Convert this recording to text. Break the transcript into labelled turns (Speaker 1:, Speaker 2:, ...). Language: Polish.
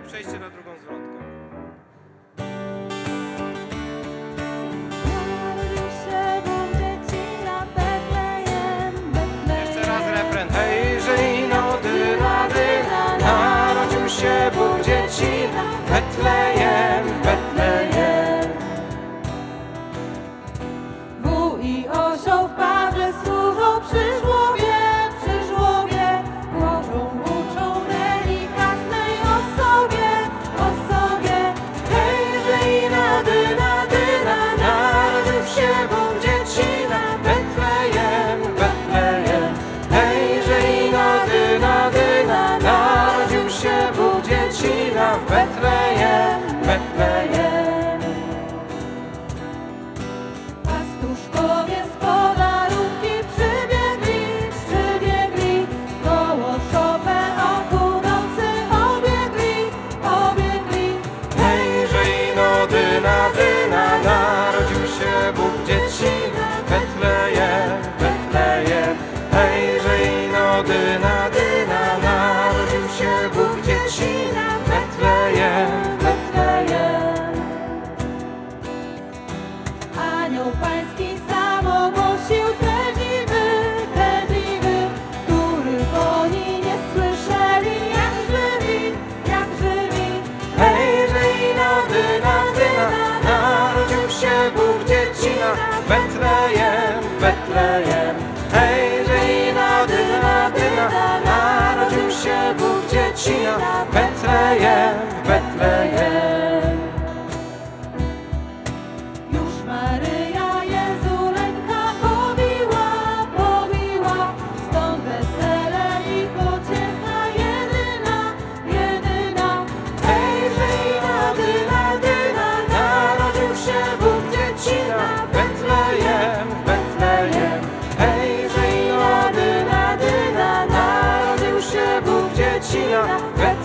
Speaker 1: i przejście na drugą zwrotkę.
Speaker 2: Jeszcze raz
Speaker 1: refren. Hej,
Speaker 2: Żyjno, ty rady, narodził się Bóg. Stróżkowie z podarunki przybiegli, przybiegli, koło szopę o północy obiegli, obiegli. Hej, że i. anioł pański sam ogłosił te dziwy, te dziwy, których oni nie słyszeli, jak żywi, jak żywi. Hej, żyj na dyna, dyna, narodził się Bóg dziecina w Betlejem. Regina, Regina.